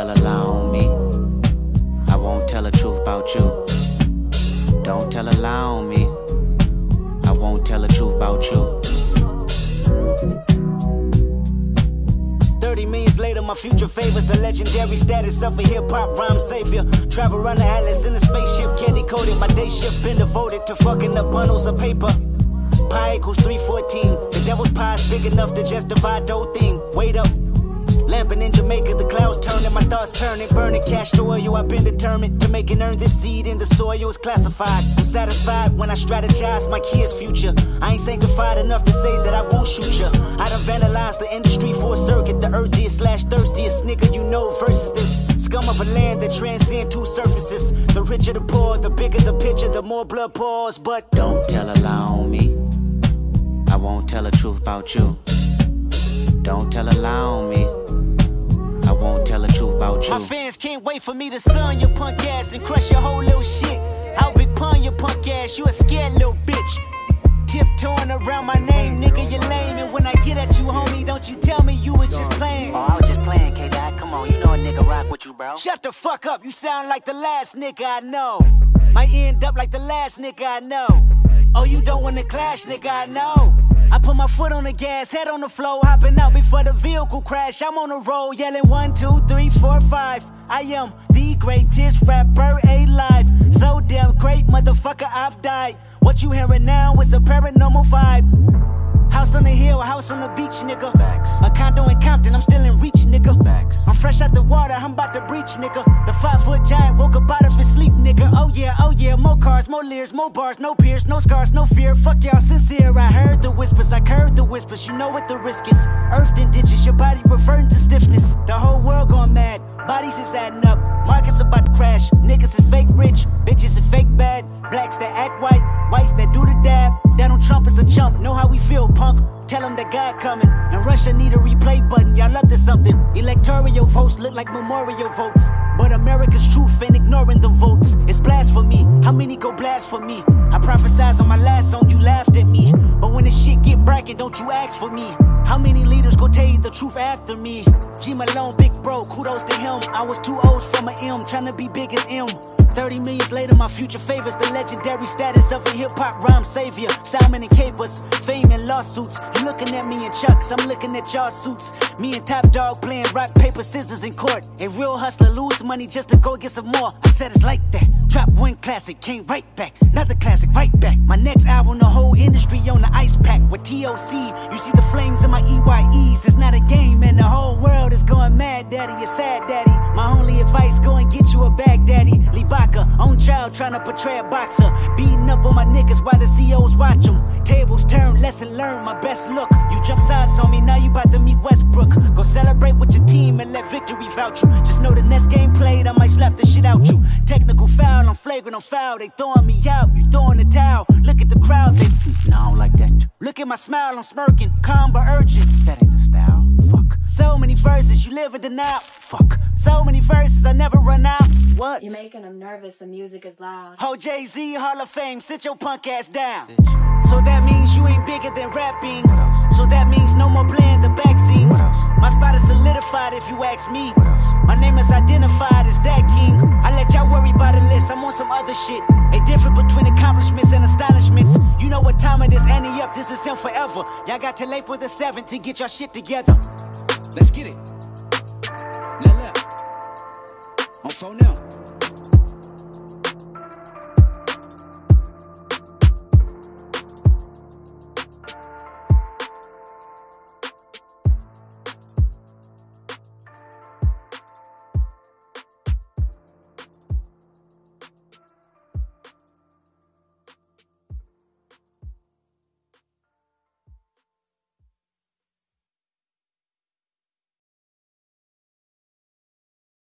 tell a lie on me. I won't tell the truth about you. Don't tell a lie on me. I won't tell the truth about you. 30 means later, my future favors the legendary status of a hip hop rhyme savior. Travel around the atlas in a spaceship, candy coated. My day shift been devoted to fucking up bundles of paper. Pi equals 314. The devil's pie is big enough to justify divide the whole thing. Wait up. Lamping in Jamaica, the clouds turning, my thoughts turning, burning cash to oil. I've been determined to make and earn this seed in the soil. It's classified. I'm satisfied when I strategize my kids' future. I ain't sanctified enough to say that I won't shoot ya. I done vandalized the industry for a circuit, the earthiest slash thirstiest nigga you know versus this scum of a land that transcend two surfaces. The richer the poor, the bigger the picture, the more blood pours. But don't tell a lie on me. I won't tell the truth about you. Don't tell a lie on me. About you. My fans can't wait for me to sun your punk ass and crush your whole little shit. I'll big pun your punk ass, you a scared little bitch. Tiptoeing around my name, nigga, you lame. And when I get at you, homie, don't you tell me you was just playing. Oh, I was just playing, K Dot. Come on, you know a nigga rock with you, bro. Shut the fuck up, you sound like the last nigga I know. Might end up like the last nigga I know. Oh, you don't wanna clash, nigga, I know. I put my foot on the gas, head on the floor, hopping out before the vehicle crash. I'm on the road, yelling one, two, three, four, five. I am the greatest rapper alive. So damn great, motherfucker, I've died. What you hearing now is a paranormal vibe. House on the hill, house on the beach, nigga. A condo in Compton, I'm still in reach, nigga. I'm fresh out the water, I'm about to breach, nigga. The five foot giant woke cars, more leers, more bars, no peers, no scars, no fear. Fuck y'all sincere. I heard the whispers, I curved the whispers. You know what the risk is. Earthed in ditches, your body reverting to stiffness. The whole world going mad, bodies is adding up. Markets about to crash. Niggas is fake rich, bitches is fake bad. Blacks that act white, whites that do the dab. Donald Trump is a chump, know how we feel, punk. Tell him that God coming. And Russia need a replay button, y'all up to something. Electoral votes look like memorial votes. But America's truth and ignoring the votes. It's blasphemy. How many go blasphemy? I prophesied on my last song, you laughed at me. But when the shit get bragging, don't you ask for me. How many leaders go tell you the truth after me? G Malone, big bro, kudos to him. I was two O's from a M, trying to be big as M. 30 millions later, my future favors the legendary status of a hip hop rhyme savior. Simon and Capers, fame and lawsuits. You looking at me in chucks, I'm looking at y'all suits. Me and Top Dawg playing rock, paper, scissors in court. A real hustler lose money just to go get some more. I said it's like that. Drop one classic, came right back. Another classic, right back. My next album, the whole industry on the ice pack. With TDE, you see the flames in my EYEs. It's not a game, and the whole world is going mad, daddy. You're sad, daddy. My only advice, go and get you a bag, daddy. Libaka, on trial, trying to portray a boxer. Beating up on my niggas while the CEOs watch them. Tables turn, lesson learned, my best look. You jump sides on me, now you about to meet Westbrook. Go celebrate with your team and let victory vouch you. Just know the next game played, I might slap the shit out you. Technical foul, I'm flagrant, I'm foul. They throwing me out, you throwing the towel. Look at the crowd, they. No, I don't like that. Look at my smile, I'm smirking. Calm but urgent. That ain't the style. Fuck. So many verses, you live in denial. Fuck. So many verses, I never run out. What? You're making them nervous, the music is loud. Ho Jay Z, Hall of Fame, sit your punk ass down. So that means you ain't bigger than rapping. What else? So that means no more playing the back scenes. What else? My spot is solidified if you ask me. What else? My name is identified as that king. I let y'all worry about the list, I'm on some other shit. A difference between accomplishments and astonishments. You know what time it is, Annie up, this is him forever. Y'all got to till April the 7th to get y'all shit together. Let's get it. I'm so numb.